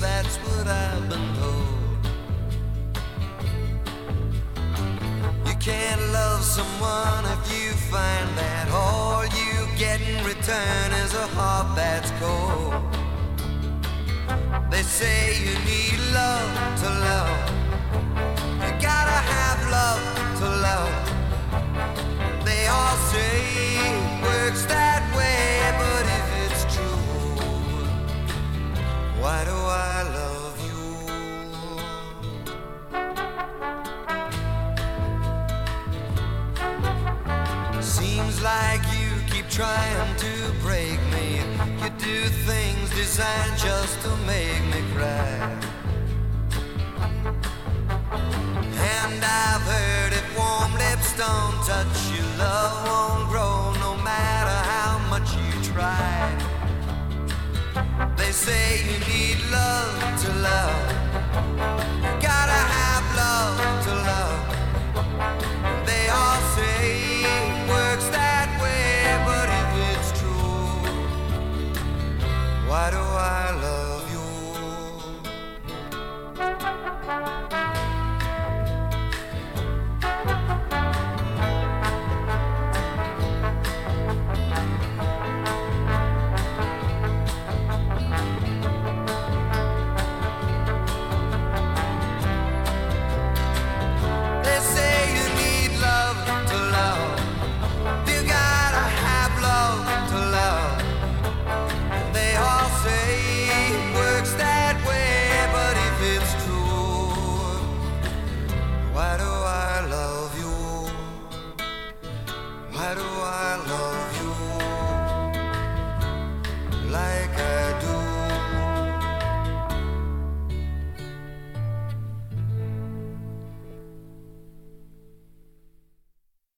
that's what I've been told. You can't love someone if you find that all you get in return is a heart that's cold. They say you need. Seems like you keep trying to break me. You do things designed just to make me cry. And I've heard if warm lips don't touch you, love won't grow no matter how much you try. They say you need love to love Why do I?